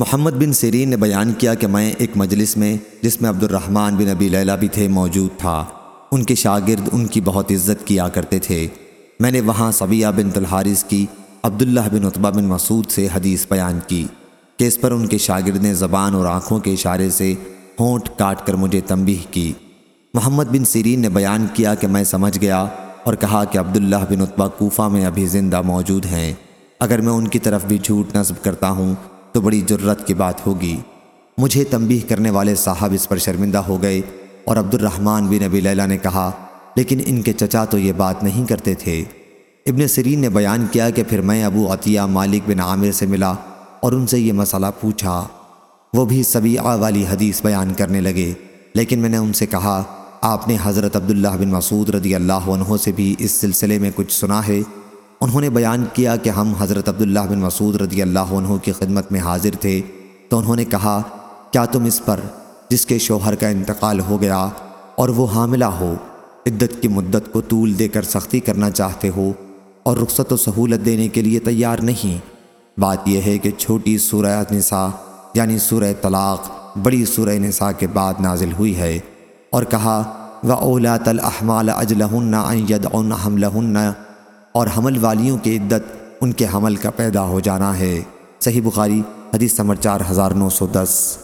محمد بن سیرین نے بیان کیا کہ میں ایک مجلس میں، جس میں عبد الرحمن بن ابی لیلہ بھی تھے، موجود تھا۔ ان کے شاگرد ان کی بہت عزت کیا کرتے تھے۔ میں نے وہاں صبیہ بن الحارث کی، عبداللہ بن عطبہ بن مسعود سے حدیث بیان کی کہ اس پر ان کے شاگرد نے زبان اور آنکھوں کے اشارے سے ہونٹ کاٹ کر مجھے تنبیہ کی۔ محمد بن سیرین نے بیان کیا کہ میں سمجھ گیا اور کہا کہ عبداللہ بن عطبہ کوفہ میں ابھی زندہ موجود ہیں۔ اگر میں ان کی طرف بھی جھوٹ نصب کرتا ہوں تو بڑی جرت کی بات ہوگی۔ مجھے تنبیہ کرنے والے صاحب اس پر شرمندہ ہو گئے اور عبد الرحمن بن ابی لیلہ نے کہا، لیکن ان کے چچا تو یہ بات نہیں کرتے تھے۔ ابن سرین نے بیان کیا کہ پھر میں ابو عطیہ مالک بن عامر سے ملا اور ان سے یہ مسئلہ پوچھا۔ وہ بھی سبیعہ والی حدیث بیان کرنے لگے، لیکن میں نے ان سے کہا، آپ نے حضرت عبداللہ بن مسعود رضی اللہ عنہ سے بھی اس سلسلے میں کچھ سنا ہے۔ انہوں نے بیان کیا کہ ہم حضرت عبداللہ بن مسعود رضی اللہ عنہ کی خدمت میں حاضر تھے تو انہوں نے کہا، کیا تم اس پر جس کے شوہر کا انتقال ہو گیا اور وہ حاملہ ہو، عدت کی مدت کو طول دے کر سختی کرنا چاہتے ہو اور رخصت و سہولت دینے کے لیے تیار نہیں؟ بات یہ ہے کہ چھوٹی سورہ نساء یعنی سورہ طلاق، بڑی سورہ نساء کے بعد نازل ہوئی ہے اور کہا و اولات الحمال اجلہن ان حملہن اور حمل والیوں کی عدت ان کے حمل کا پیدا ہو جانا ہے۔ صحیح بخاری، حدیث سمر چار ہزار نو سو دس۔